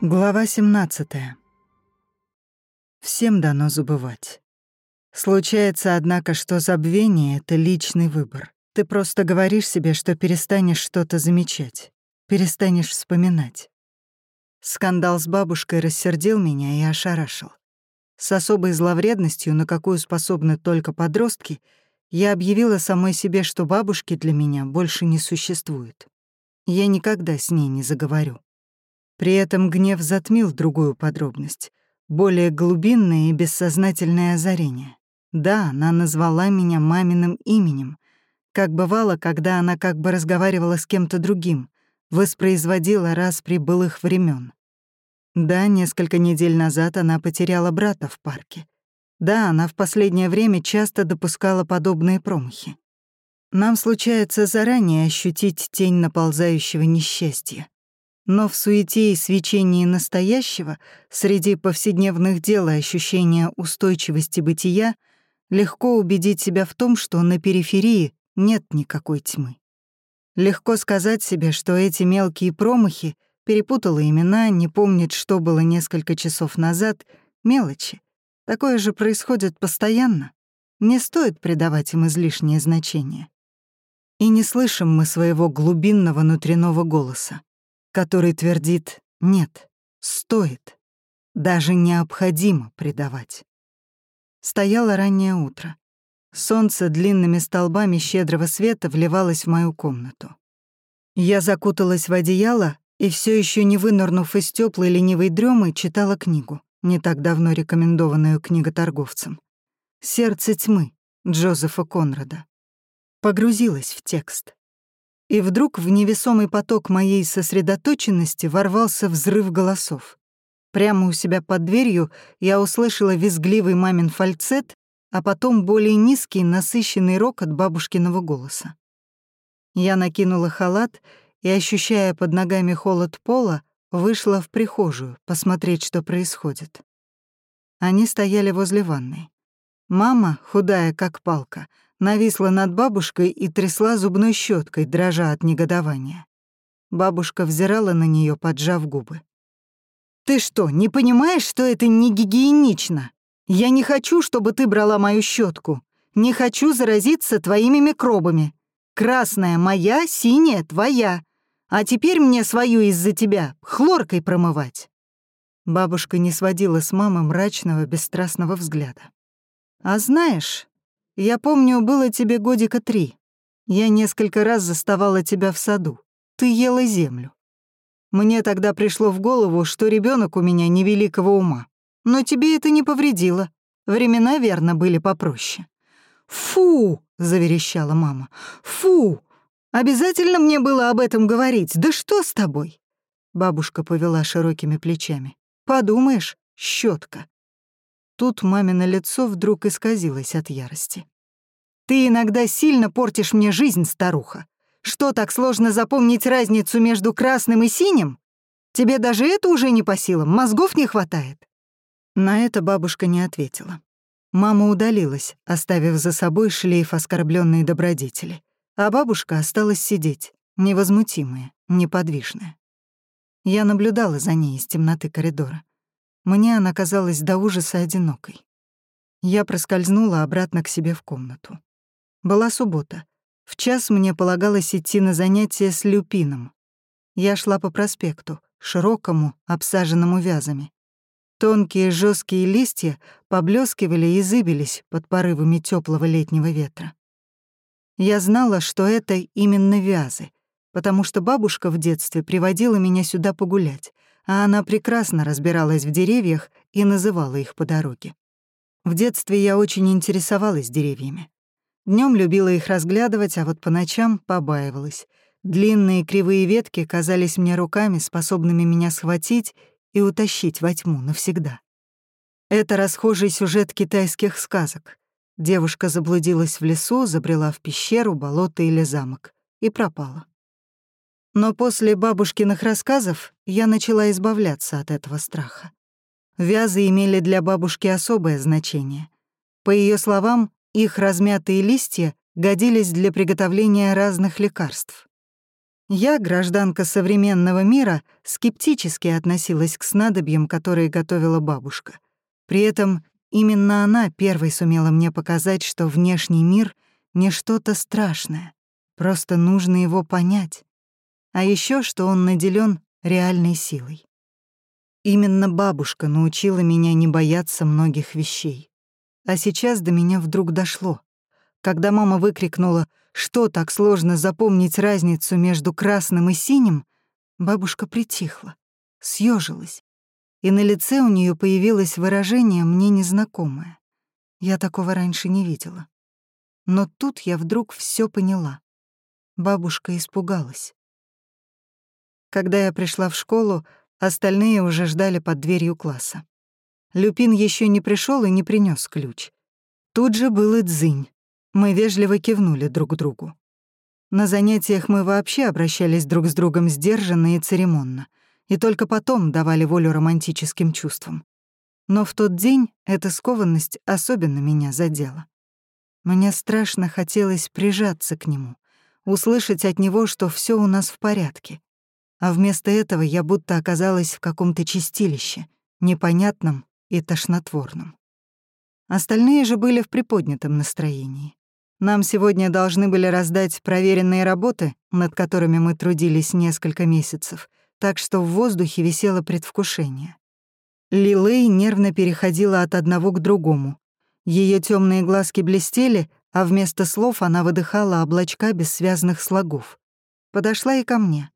Глава 17. Всем дано забывать. Случается, однако, что забвение — это личный выбор. Ты просто говоришь себе, что перестанешь что-то замечать, перестанешь вспоминать. Скандал с бабушкой рассердил меня и ошарашил. С особой зловредностью, на какую способны только подростки, я объявила самой себе, что бабушки для меня больше не существует. Я никогда с ней не заговорю. При этом гнев затмил другую подробность, более глубинное и бессознательное озарение. Да, она назвала меня маминым именем, как бывало, когда она как бы разговаривала с кем-то другим, воспроизводила раз при былых времен. Да, несколько недель назад она потеряла брата в парке. Да, она в последнее время часто допускала подобные промахи. Нам случается заранее ощутить тень наползающего несчастья. Но в суете и свечении настоящего, среди повседневных дел и ощущения устойчивости бытия, легко убедить себя в том, что на периферии нет никакой тьмы. Легко сказать себе, что эти мелкие промахи, перепутала имена, не помнит, что было несколько часов назад, мелочи. Такое же происходит постоянно. Не стоит придавать им излишнее значение. И не слышим мы своего глубинного внутреннего голоса который твердит «нет, стоит, даже необходимо предавать». Стояло раннее утро. Солнце длинными столбами щедрого света вливалось в мою комнату. Я закуталась в одеяло и все еще не вынырнув из теплой ленивой дремы, читала книгу, не так давно рекомендованную книготорговцам. «Сердце тьмы» Джозефа Конрада. Погрузилась в текст. И вдруг в невесомый поток моей сосредоточенности ворвался взрыв голосов. Прямо у себя под дверью я услышала визгливый мамин фальцет, а потом более низкий, насыщенный рок от бабушкиного голоса. Я накинула халат и, ощущая под ногами холод пола, вышла в прихожую посмотреть, что происходит. Они стояли возле ванной. Мама, худая как палка, нависла над бабушкой и трясла зубной щеткой, дрожа от негодования. Бабушка взирала на нее, поджав губы. «Ты что, не понимаешь, что это не гигиенично? Я не хочу, чтобы ты брала мою щетку. Не хочу заразиться твоими микробами. Красная моя, синяя твоя. А теперь мне свою из-за тебя хлоркой промывать». Бабушка не сводила с мамы мрачного, бесстрастного взгляда. «А знаешь, я помню, было тебе годика три. Я несколько раз заставала тебя в саду. Ты ела землю. Мне тогда пришло в голову, что ребенок у меня невеликого ума. Но тебе это не повредило. Времена, верно, были попроще. «Фу!» — заверещала мама. «Фу! Обязательно мне было об этом говорить. Да что с тобой?» Бабушка повела широкими плечами. «Подумаешь, щетка. Тут мамино лицо вдруг исказилось от ярости. «Ты иногда сильно портишь мне жизнь, старуха. Что, так сложно запомнить разницу между красным и синим? Тебе даже это уже не по силам, мозгов не хватает?» На это бабушка не ответила. Мама удалилась, оставив за собой шлейф оскорбленной добродетели, а бабушка осталась сидеть, невозмутимая, неподвижная. Я наблюдала за ней из темноты коридора. Мне она казалась до ужаса одинокой. Я проскользнула обратно к себе в комнату. Была суббота. В час мне полагалось идти на занятия с люпином. Я шла по проспекту, широкому, обсаженному вязами. Тонкие жесткие листья поблескивали и зыбились под порывами теплого летнего ветра. Я знала, что это именно вязы, потому что бабушка в детстве приводила меня сюда погулять, а она прекрасно разбиралась в деревьях и называла их по дороге. В детстве я очень интересовалась деревьями. Днем любила их разглядывать, а вот по ночам побаивалась. Длинные кривые ветки казались мне руками, способными меня схватить и утащить во тьму навсегда. Это расхожий сюжет китайских сказок. Девушка заблудилась в лесу, забрела в пещеру, болото или замок и пропала. Но после бабушкиных рассказов я начала избавляться от этого страха. Вязы имели для бабушки особое значение. По ее словам, их размятые листья годились для приготовления разных лекарств. Я, гражданка современного мира, скептически относилась к снадобьям, которые готовила бабушка. При этом именно она первой сумела мне показать, что внешний мир — не что-то страшное, просто нужно его понять. А еще, что он наделен реальной силой. Именно бабушка научила меня не бояться многих вещей. А сейчас до меня вдруг дошло. Когда мама выкрикнула что так сложно запомнить разницу между красным и синим, бабушка притихла, съежилась, и на лице у нее появилось выражение мне незнакомое. Я такого раньше не видела. Но тут я вдруг все поняла. Бабушка испугалась. Когда я пришла в школу, остальные уже ждали под дверью класса. Люпин еще не пришел и не принес ключ. Тут же был и Дзынь. Мы вежливо кивнули друг другу. На занятиях мы вообще обращались друг с другом сдержанно и церемонно, и только потом давали волю романтическим чувствам. Но в тот день эта скованность особенно меня задела. Мне страшно хотелось прижаться к нему, услышать от него, что все у нас в порядке. А вместо этого я будто оказалась в каком-то чистилище, непонятном и тошнотворном. Остальные же были в приподнятом настроении. Нам сегодня должны были раздать проверенные работы, над которыми мы трудились несколько месяцев, так что в воздухе висело предвкушение. Лилей нервно переходила от одного к другому. Ее темные глазки блестели, а вместо слов она выдыхала облачка бессвязных слогов. Подошла и ко мне.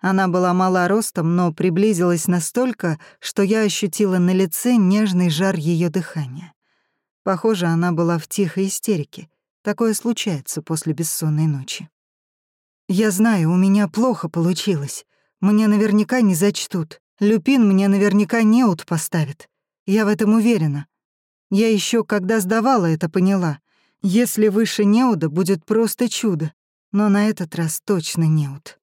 Она была мала ростом, но приблизилась настолько, что я ощутила на лице нежный жар ее дыхания. Похоже, она была в тихой истерике — Такое случается после бессонной ночи. Я знаю, у меня плохо получилось. Мне наверняка не зачтут. Люпин мне наверняка неуд поставит. Я в этом уверена. Я еще, когда сдавала, это поняла. Если выше неуда, будет просто чудо. Но на этот раз точно неуд.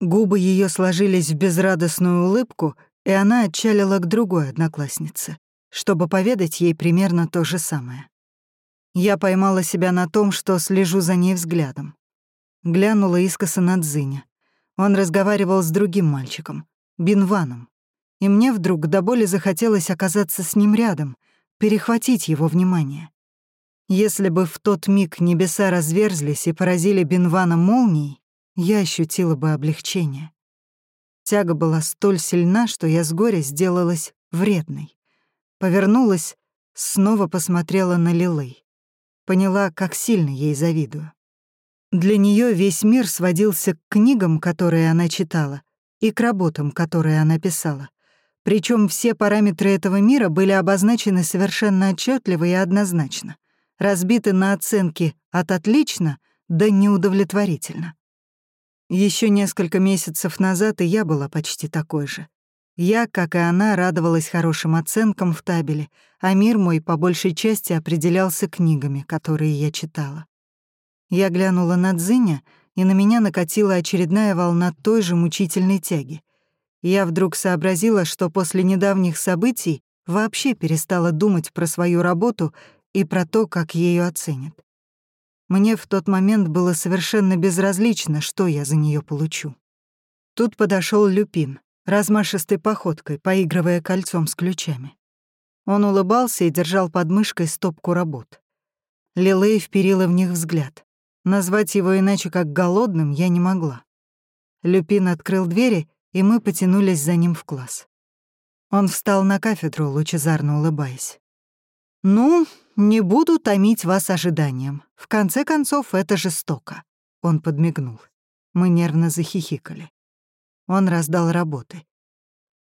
Губы ее сложились в безрадостную улыбку, и она отчалила к другой однокласснице, чтобы поведать ей примерно то же самое. Я поймала себя на том, что слежу за ней взглядом. Глянула искоса на Дзиня. Он разговаривал с другим мальчиком, Бинваном. И мне вдруг до боли захотелось оказаться с ним рядом, перехватить его внимание. Если бы в тот миг небеса разверзлись и поразили Бинвана молнией, я ощутила бы облегчение. Тяга была столь сильна, что я с горя сделалась вредной. Повернулась, снова посмотрела на Лилей поняла, как сильно ей завидую. Для нее весь мир сводился к книгам, которые она читала, и к работам, которые она писала. Причем все параметры этого мира были обозначены совершенно отчетливо и однозначно, разбиты на оценки от «отлично» до «неудовлетворительно». Еще несколько месяцев назад и я была почти такой же. Я, как и она, радовалась хорошим оценкам в табеле, а мир мой по большей части определялся книгами, которые я читала. Я глянула на Дзиня, и на меня накатила очередная волна той же мучительной тяги. Я вдруг сообразила, что после недавних событий вообще перестала думать про свою работу и про то, как ее оценят. Мне в тот момент было совершенно безразлично, что я за нее получу. Тут подошел Люпин размашистой походкой, поигрывая кольцом с ключами. Он улыбался и держал под мышкой стопку работ. Лилей вперила в них взгляд. Назвать его иначе как голодным я не могла. Люпин открыл двери, и мы потянулись за ним в класс. Он встал на кафедру, лучезарно улыбаясь. «Ну, не буду томить вас ожиданием. В конце концов, это жестоко». Он подмигнул. Мы нервно захихикали. Он раздал работы.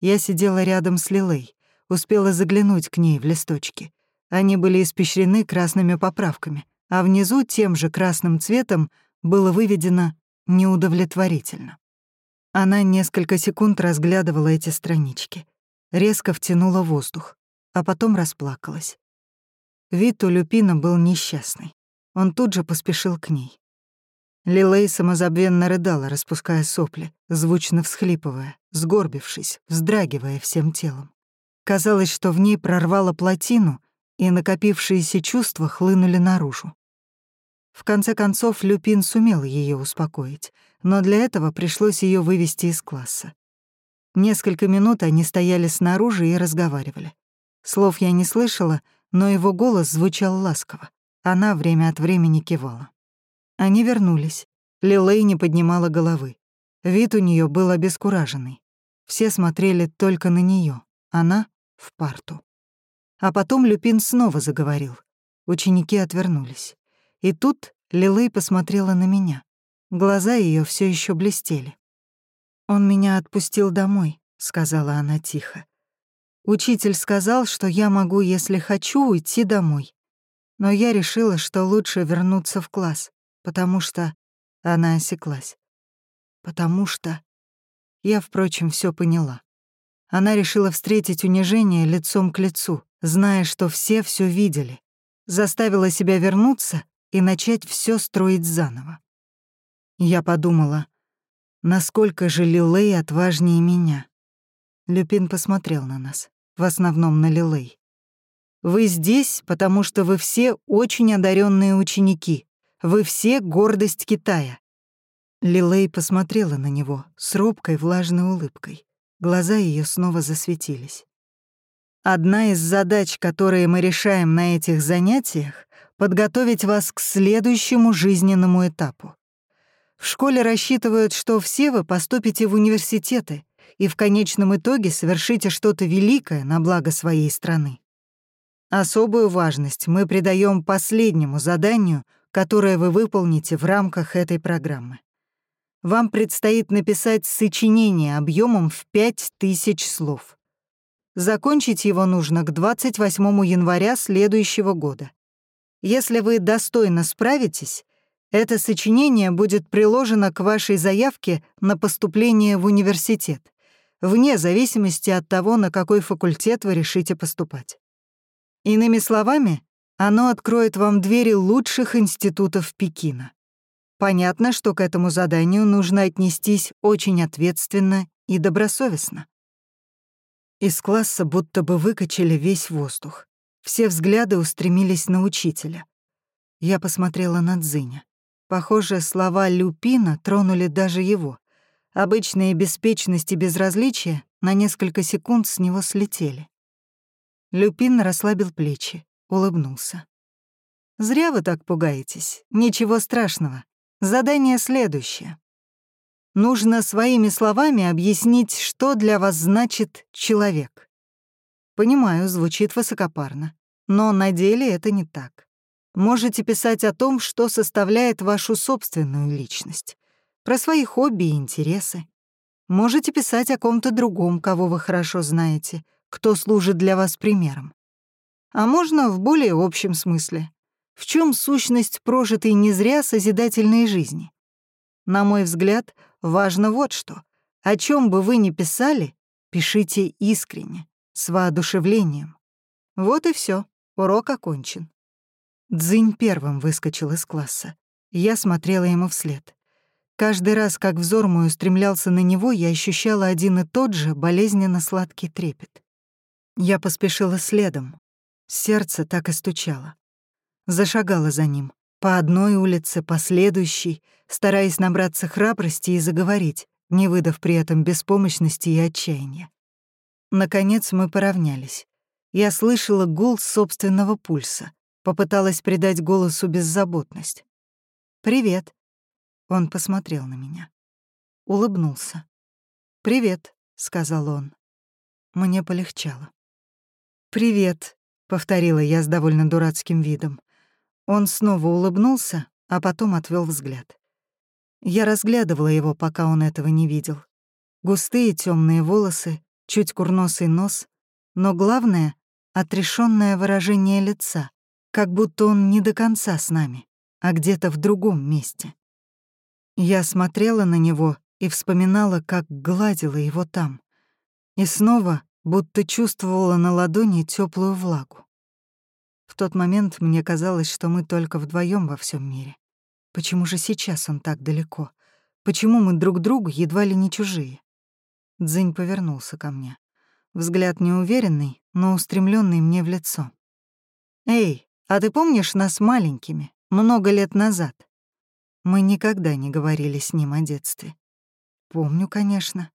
Я сидела рядом с Лилей, успела заглянуть к ней в листочки. Они были испещрены красными поправками, а внизу тем же красным цветом было выведено «неудовлетворительно». Она несколько секунд разглядывала эти странички, резко втянула воздух, а потом расплакалась. Вид у Люпина был несчастный. Он тут же поспешил к ней. Лилей самозабвенно рыдала, распуская сопли, звучно всхлипывая, сгорбившись, вздрагивая всем телом. Казалось, что в ней прорвало плотину, и накопившиеся чувства хлынули наружу. В конце концов, Люпин сумел ее успокоить, но для этого пришлось ее вывести из класса. Несколько минут они стояли снаружи и разговаривали. Слов я не слышала, но его голос звучал ласково. Она время от времени кивала. Они вернулись. Лилей не поднимала головы. Вид у нее был обескураженный. Все смотрели только на нее, она — в парту. А потом Люпин снова заговорил. Ученики отвернулись. И тут Лилей посмотрела на меня. Глаза ее все еще блестели. «Он меня отпустил домой», — сказала она тихо. «Учитель сказал, что я могу, если хочу, уйти домой. Но я решила, что лучше вернуться в класс, потому что...» Она осеклась. «Потому что...» Я, впрочем, все поняла. Она решила встретить унижение лицом к лицу, зная, что все все видели. Заставила себя вернуться и начать все строить заново. Я подумала, насколько же Лилей отважнее меня. Люпин посмотрел на нас, в основном на Лилей. «Вы здесь, потому что вы все очень одаренные ученики. Вы все гордость Китая». Лилей посмотрела на него с робкой влажной улыбкой. Глаза ее снова засветились. Одна из задач, которые мы решаем на этих занятиях, подготовить вас к следующему жизненному этапу. В школе рассчитывают, что все вы поступите в университеты и в конечном итоге совершите что-то великое на благо своей страны. Особую важность мы придаем последнему заданию, которое вы выполните в рамках этой программы. Вам предстоит написать сочинение объемом в 5000 слов. Закончить его нужно к 28 января следующего года. Если вы достойно справитесь, это сочинение будет приложено к вашей заявке на поступление в университет, вне зависимости от того, на какой факультет вы решите поступать. Иными словами, оно откроет вам двери лучших институтов Пекина. Понятно, что к этому заданию нужно отнестись очень ответственно и добросовестно. Из класса будто бы выкачали весь воздух. Все взгляды устремились на учителя. Я посмотрела на Дзиня. Похоже, слова Люпина тронули даже его. Обычная беспечность и безразличие на несколько секунд с него слетели. Люпин расслабил плечи, улыбнулся. «Зря вы так пугаетесь. Ничего страшного. Задание следующее. Нужно своими словами объяснить, что для вас значит «человек». Понимаю, звучит высокопарно, но на деле это не так. Можете писать о том, что составляет вашу собственную личность, про свои хобби и интересы. Можете писать о ком-то другом, кого вы хорошо знаете, кто служит для вас примером. А можно в более общем смысле. В чем сущность прожитой не зря созидательной жизни? На мой взгляд, важно вот что. О чем бы вы ни писали, пишите искренне, с воодушевлением. Вот и все. урок окончен. Дзынь первым выскочил из класса. Я смотрела ему вслед. Каждый раз, как взор мой устремлялся на него, я ощущала один и тот же болезненно сладкий трепет. Я поспешила следом. Сердце так и стучало. Зашагала за ним, по одной улице, по следующей, стараясь набраться храбрости и заговорить, не выдав при этом беспомощности и отчаяния. Наконец мы поравнялись. Я слышала гул собственного пульса, Попыталась придать голосу беззаботность. «Привет». Он посмотрел на меня. Улыбнулся. «Привет», — сказал он. Мне полегчало. «Привет», — повторила я с довольно дурацким видом. Он снова улыбнулся, а потом отвел взгляд. Я разглядывала его, пока он этого не видел. Густые темные волосы, чуть курносый нос, но главное — отрешенное выражение лица, как будто он не до конца с нами, а где-то в другом месте. Я смотрела на него и вспоминала, как гладила его там, и снова будто чувствовала на ладони теплую влагу. Тот момент мне казалось, что мы только вдвоем во всем мире. Почему же сейчас он так далеко? Почему мы друг другу едва ли не чужие? Дзынь повернулся ко мне. Взгляд неуверенный, но устремленный мне в лицо. «Эй, а ты помнишь нас маленькими, много лет назад?» Мы никогда не говорили с ним о детстве. «Помню, конечно».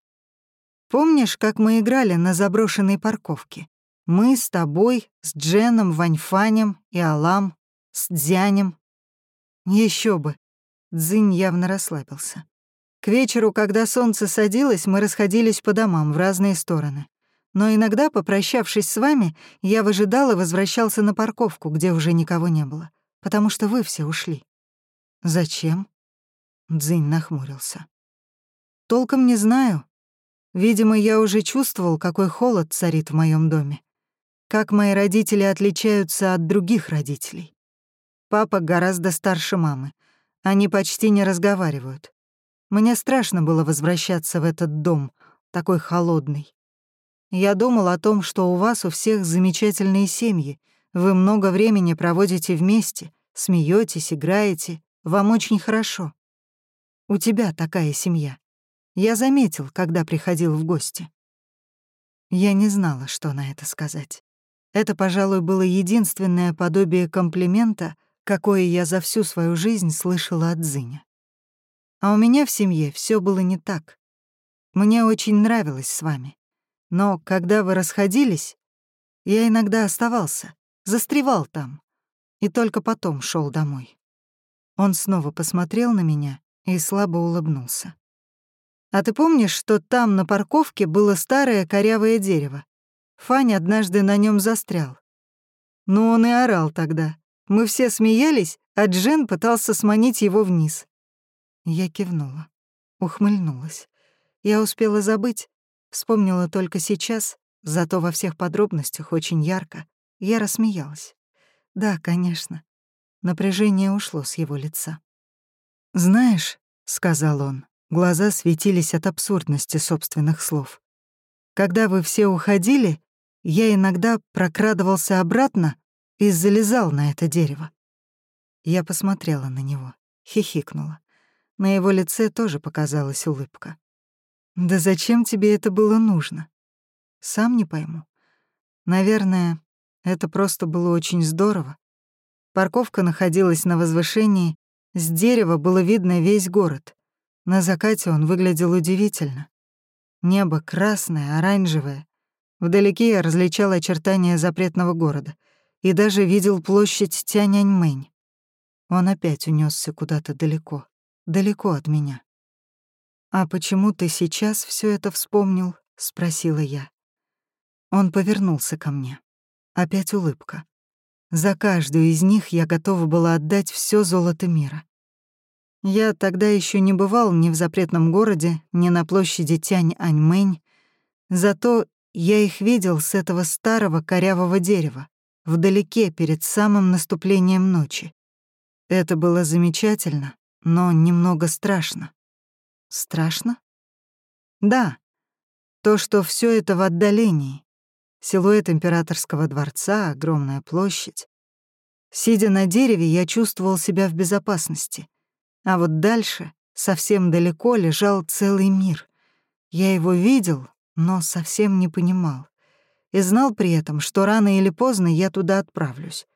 «Помнишь, как мы играли на заброшенной парковке? Мы с тобой, с Дженом, Ваньфанем и Алам, с Дзянем?» Еще бы. Дзинь явно расслабился. К вечеру, когда солнце садилось, мы расходились по домам в разные стороны. Но иногда, попрощавшись с вами, я выжидал и возвращался на парковку, где уже никого не было, потому что вы все ушли. «Зачем?» Дзинь нахмурился. «Толком не знаю. Видимо, я уже чувствовал, какой холод царит в моем доме. Как мои родители отличаются от других родителей. Папа гораздо старше мамы. Они почти не разговаривают. Мне страшно было возвращаться в этот дом, такой холодный. Я думал о том, что у вас у всех замечательные семьи, вы много времени проводите вместе, смеетесь, играете, вам очень хорошо. У тебя такая семья. Я заметил, когда приходил в гости. Я не знала, что на это сказать. Это, пожалуй, было единственное подобие комплимента, какое я за всю свою жизнь слышала от Зыня. А у меня в семье все было не так. Мне очень нравилось с вами. Но когда вы расходились, я иногда оставался, застревал там, и только потом шел домой. Он снова посмотрел на меня и слабо улыбнулся. «А ты помнишь, что там на парковке было старое корявое дерево? Фаня однажды на нем застрял. Ну, он и орал тогда. Мы все смеялись, а Джен пытался сманить его вниз. Я кивнула, ухмыльнулась. Я успела забыть, вспомнила только сейчас, зато во всех подробностях очень ярко. Я рассмеялась. Да, конечно. Напряжение ушло с его лица. «Знаешь», — сказал он, глаза светились от абсурдности собственных слов. «Когда вы все уходили, я иногда прокрадывался обратно и залезал на это дерево». Я посмотрела на него, хихикнула. На его лице тоже показалась улыбка. «Да зачем тебе это было нужно?» «Сам не пойму. Наверное, это просто было очень здорово. Парковка находилась на возвышении, с дерева было видно весь город. На закате он выглядел удивительно. Небо красное, оранжевое. Вдалеке я различал очертания запретного города и даже видел площадь Тяньаньмэнь. Он опять унесся куда-то далеко далеко от меня. «А почему ты сейчас все это вспомнил?» — спросила я. Он повернулся ко мне. Опять улыбка. За каждую из них я готова была отдать все золото мира. Я тогда еще не бывал ни в запретном городе, ни на площади Тянь-Аньмэнь, зато я их видел с этого старого корявого дерева, вдалеке перед самым наступлением ночи. Это было замечательно, но немного страшно. Страшно? Да. То, что все это в отдалении. Силуэт императорского дворца, огромная площадь. Сидя на дереве, я чувствовал себя в безопасности. А вот дальше, совсем далеко, лежал целый мир. Я его видел, но совсем не понимал. И знал при этом, что рано или поздно я туда отправлюсь.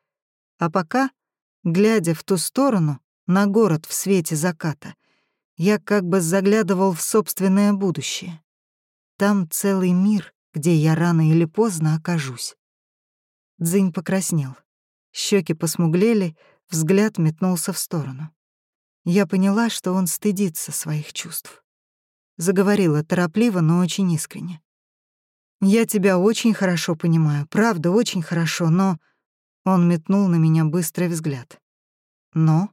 А пока, глядя в ту сторону, на город в свете заката. Я как бы заглядывал в собственное будущее. Там целый мир, где я рано или поздно окажусь. Дзынь покраснел. Щеки посмуглели, взгляд метнулся в сторону. Я поняла, что он стыдится своих чувств. Заговорила торопливо, но очень искренне. «Я тебя очень хорошо понимаю, правда, очень хорошо, но...» Он метнул на меня быстрый взгляд. «Но?»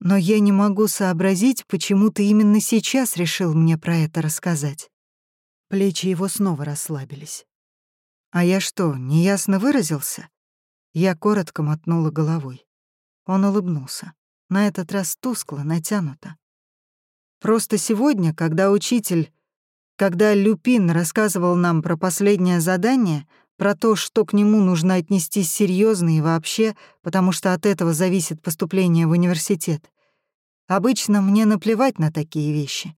Но я не могу сообразить, почему ты именно сейчас решил мне про это рассказать. Плечи его снова расслабились. А я что, неясно выразился? Я коротко мотнула головой. Он улыбнулся. На этот раз тускло, натянуто. Просто сегодня, когда учитель, когда Люпин рассказывал нам про последнее задание, про то, что к нему нужно отнестись серьезно и вообще, потому что от этого зависит поступление в университет. Обычно мне наплевать на такие вещи.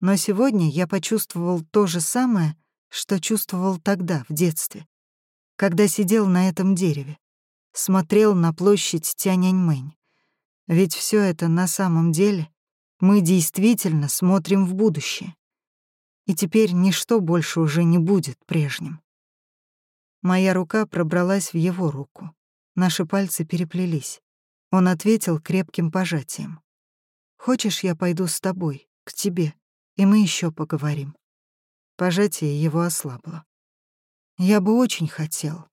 Но сегодня я почувствовал то же самое, что чувствовал тогда, в детстве, когда сидел на этом дереве. смотрел на площадь Тяньаньмэнь. Ведь все это на самом деле мы действительно смотрим в будущее. И теперь ничто больше уже не будет прежним. Моя рука пробралась в его руку. Наши пальцы переплелись. Он ответил крепким пожатием. «Хочешь, я пойду с тобой, к тебе, и мы еще поговорим?» Пожатие его ослабло. «Я бы очень хотел,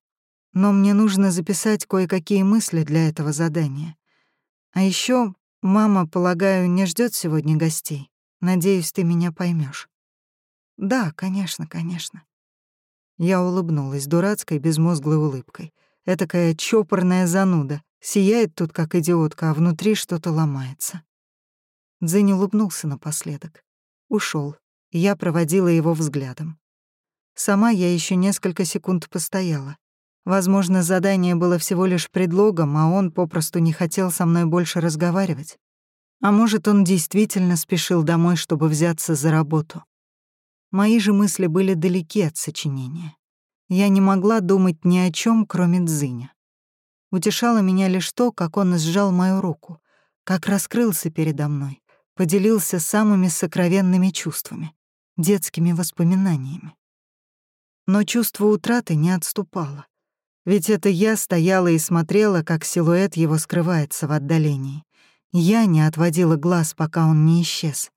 но мне нужно записать кое-какие мысли для этого задания. А еще мама, полагаю, не ждет сегодня гостей. Надеюсь, ты меня поймешь. «Да, конечно, конечно». Я улыбнулась дурацкой, безмозглой улыбкой. Этакая чопорная зануда. Сияет тут, как идиотка, а внутри что-то ломается. Дзинь улыбнулся напоследок. Ушел. Я проводила его взглядом. Сама я еще несколько секунд постояла. Возможно, задание было всего лишь предлогом, а он попросту не хотел со мной больше разговаривать. А может, он действительно спешил домой, чтобы взяться за работу. Мои же мысли были далеки от сочинения. Я не могла думать ни о чем, кроме Дзыня. Утешало меня лишь то, как он сжал мою руку, как раскрылся передо мной, поделился самыми сокровенными чувствами, детскими воспоминаниями. Но чувство утраты не отступало. Ведь это я стояла и смотрела, как силуэт его скрывается в отдалении. Я не отводила глаз, пока он не исчез.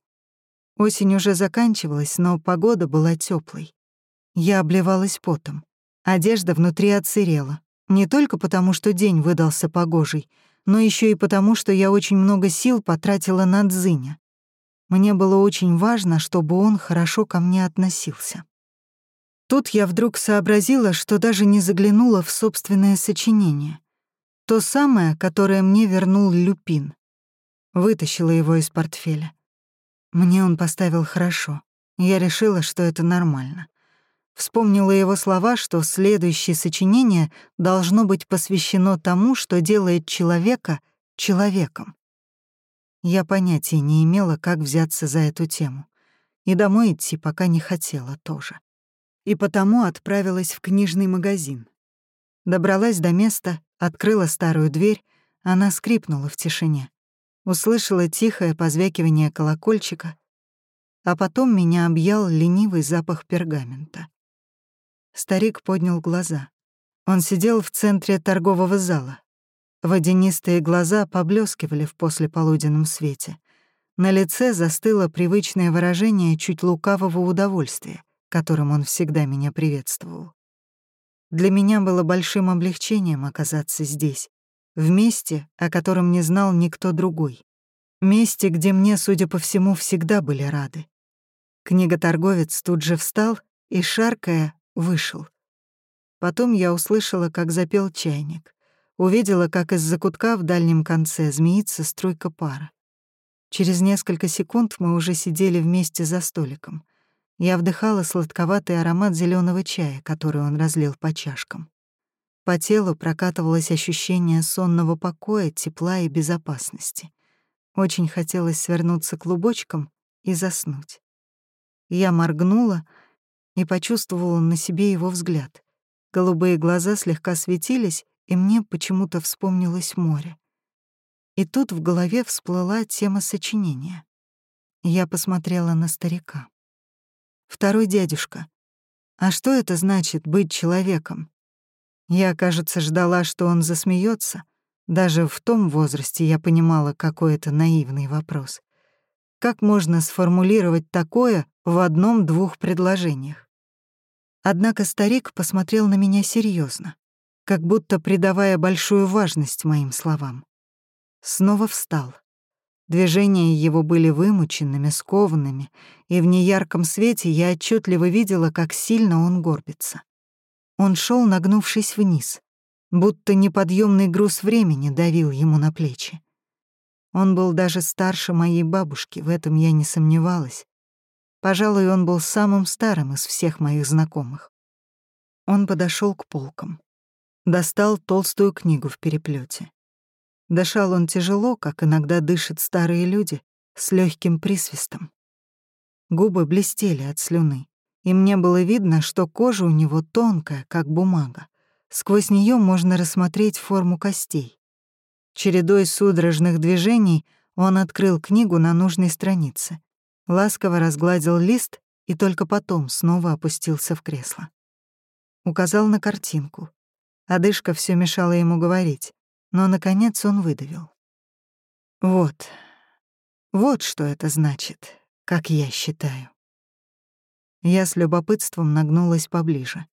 Осень уже заканчивалась, но погода была теплой. Я обливалась потом. Одежда внутри отсырела. Не только потому, что день выдался погожий, но еще и потому, что я очень много сил потратила на Дзыня. Мне было очень важно, чтобы он хорошо ко мне относился. Тут я вдруг сообразила, что даже не заглянула в собственное сочинение. То самое, которое мне вернул Люпин. Вытащила его из портфеля. Мне он поставил хорошо. Я решила, что это нормально. Вспомнила его слова, что следующее сочинение должно быть посвящено тому, что делает человека человеком. Я понятия не имела, как взяться за эту тему. И домой идти пока не хотела тоже. И потому отправилась в книжный магазин. Добралась до места, открыла старую дверь, она скрипнула в тишине услышала тихое позвякивание колокольчика, а потом меня объял ленивый запах пергамента. Старик поднял глаза. Он сидел в центре торгового зала. Водянистые глаза поблескивали в послеполуденном свете. На лице застыло привычное выражение чуть лукавого удовольствия, которым он всегда меня приветствовал. Для меня было большим облегчением оказаться здесь, в месте, о котором не знал никто другой. Месте, где мне, судя по всему, всегда были рады. Книготорговец тут же встал и, шаркая, вышел. Потом я услышала, как запел чайник. Увидела, как из закутка в дальнем конце змеится струйка пара. Через несколько секунд мы уже сидели вместе за столиком. Я вдыхала сладковатый аромат зеленого чая, который он разлил по чашкам. По телу прокатывалось ощущение сонного покоя, тепла и безопасности. Очень хотелось свернуться клубочком и заснуть. Я моргнула и почувствовала на себе его взгляд. Голубые глаза слегка светились, и мне почему-то вспомнилось море. И тут в голове всплыла тема сочинения. Я посмотрела на старика. «Второй дядюшка. А что это значит быть человеком?» Я, кажется, ждала, что он засмеется. Даже в том возрасте я понимала, какой это наивный вопрос. Как можно сформулировать такое в одном-двух предложениях? Однако старик посмотрел на меня серьезно, как будто придавая большую важность моим словам. Снова встал. Движения его были вымученными, скованными, и в неярком свете я отчетливо видела, как сильно он горбится. Он шел, нагнувшись вниз, будто неподъемный груз времени давил ему на плечи. Он был даже старше моей бабушки, в этом я не сомневалась. Пожалуй, он был самым старым из всех моих знакомых. Он подошел к полкам. Достал толстую книгу в переплете. Дышал он тяжело, как иногда дышат старые люди, с легким присвистом. Губы блестели от слюны и мне было видно, что кожа у него тонкая, как бумага, Сквозь нее можно рассмотреть форму костей. Чередой судорожных движений он открыл книгу на нужной странице, ласково разгладил лист и только потом снова опустился в кресло. Указал на картинку. Одышка все мешала ему говорить, но, наконец, он выдавил. «Вот, вот что это значит, как я считаю». Я с любопытством нагнулась поближе.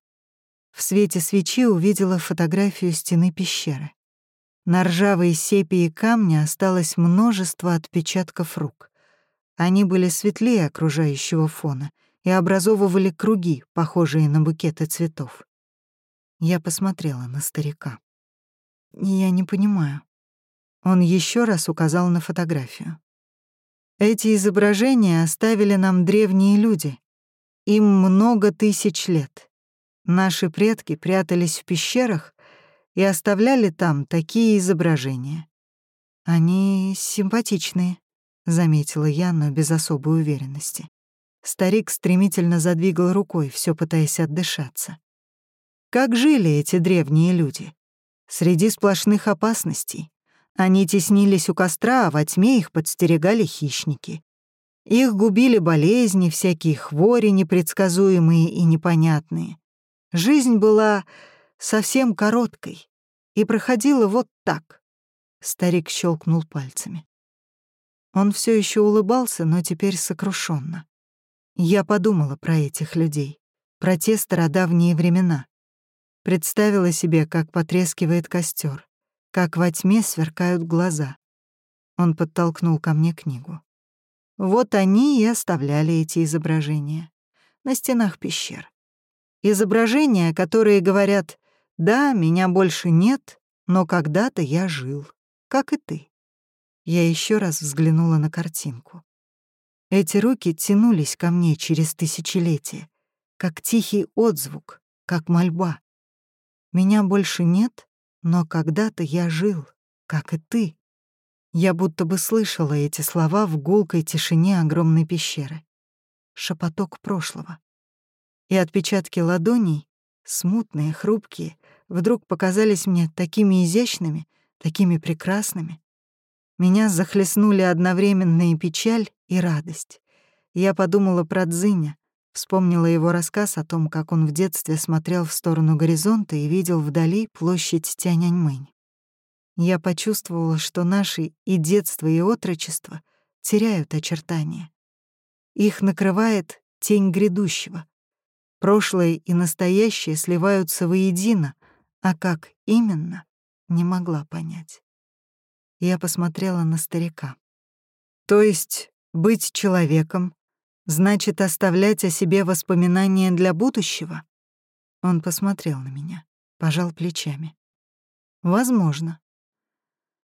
В свете свечи увидела фотографию стены пещеры. На ржавой сепии камня осталось множество отпечатков рук. Они были светлее окружающего фона и образовывали круги, похожие на букеты цветов. Я посмотрела на старика. «Я не понимаю». Он еще раз указал на фотографию. «Эти изображения оставили нам древние люди. Им много тысяч лет. Наши предки прятались в пещерах и оставляли там такие изображения. Они симпатичные, заметила я, но без особой уверенности. Старик стремительно задвигал рукой, все пытаясь отдышаться. Как жили эти древние люди? Среди сплошных опасностей. Они теснились у костра, а во тьме их подстерегали хищники. Их губили болезни, всякие хвори непредсказуемые и непонятные. Жизнь была совсем короткой и проходила вот так. Старик щелкнул пальцами. Он все еще улыбался, но теперь сокрушенно. Я подумала про этих людей, про те стародавние времена. Представила себе, как потрескивает костер, как во тьме сверкают глаза. Он подтолкнул ко мне книгу. Вот они и оставляли эти изображения на стенах пещер. Изображения, которые говорят «Да, меня больше нет, но когда-то я жил, как и ты». Я еще раз взглянула на картинку. Эти руки тянулись ко мне через тысячелетия, как тихий отзвук, как мольба. Меня больше нет, но когда-то я жил, как и ты. Я будто бы слышала эти слова в гулкой тишине огромной пещеры. Шепоток прошлого и отпечатки ладоней, смутные, хрупкие, вдруг показались мне такими изящными, такими прекрасными. Меня захлестнули одновременно и печаль, и радость. Я подумала про Дзиня, вспомнила его рассказ о том, как он в детстве смотрел в сторону горизонта и видел вдали площадь Тяньаньмэнь. Я почувствовала, что наши и детство, и отрочество теряют очертания. Их накрывает тень грядущего, Прошлое и настоящее сливаются воедино, а как именно, не могла понять. Я посмотрела на старика. То есть быть человеком значит оставлять о себе воспоминания для будущего? Он посмотрел на меня, пожал плечами. Возможно.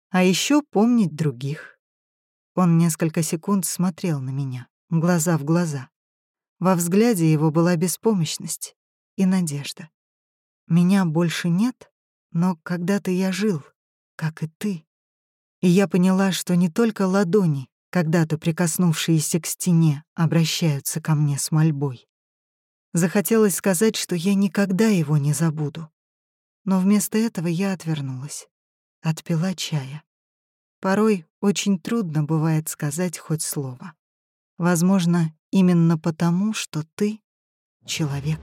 А еще помнить других. Он несколько секунд смотрел на меня, глаза в глаза. Во взгляде его была беспомощность и надежда. Меня больше нет, но когда-то я жил, как и ты. И я поняла, что не только ладони, когда-то прикоснувшиеся к стене, обращаются ко мне с мольбой. Захотелось сказать, что я никогда его не забуду. Но вместо этого я отвернулась, отпила чая. Порой очень трудно бывает сказать хоть слово. Возможно, Именно потому, что ты — человек.